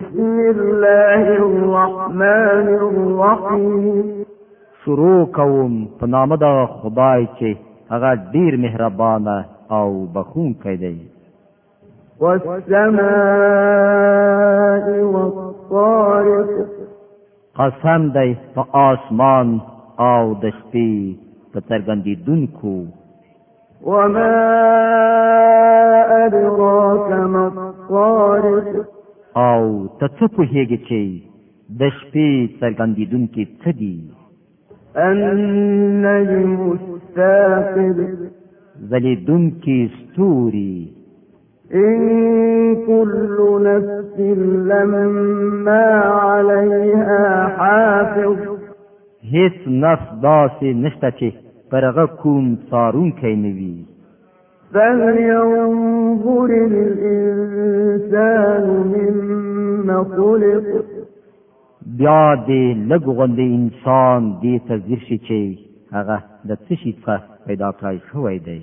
بسم الله الرحمن الرحیم شروع کوم په نام د خدای چې هغه ډیر مهربان او بخښونکی دی والسماء والطارق قسم دی په آسمان او د شپې په څرګندېدونکو وما ادراك ما الطارق او ته څه پوهیږي چې د شپې څرګندېدونکي څه دي النجم الثاقب ځلېدونکي ستوري إن كل نفس لما عليها حافظ هیڅ نفس داسې نشته چې پر هغه کوم څارونکی نه وي فلينظر الإنسان مما خلق بیا دې لږ غوندې انسان دې ته ځیر شي چې هغه د څه شي څخه پیدا کړای شوی دی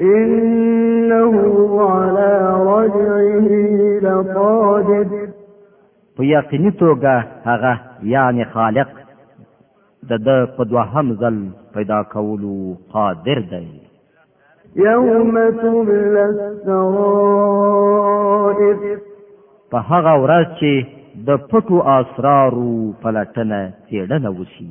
انه على رجعه لقادر په یقیني توګه هغه یعنی خالق د د په دوهم ځل پیدا کولو قادر دی یوم تبل السرائر په هغه ورځ چې د پټو اسرارو پلټنه څېړنه وشي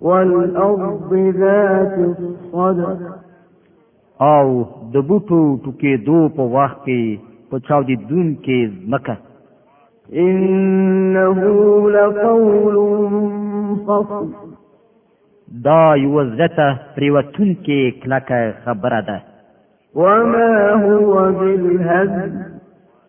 والارض ذات الصدق او د بوټو ټوکې دو په وخت کې په چاو دي دن کې مکه انه لقول فصل دا یو زته پریوتون کې کلکه خبره ده وما هو بالهزل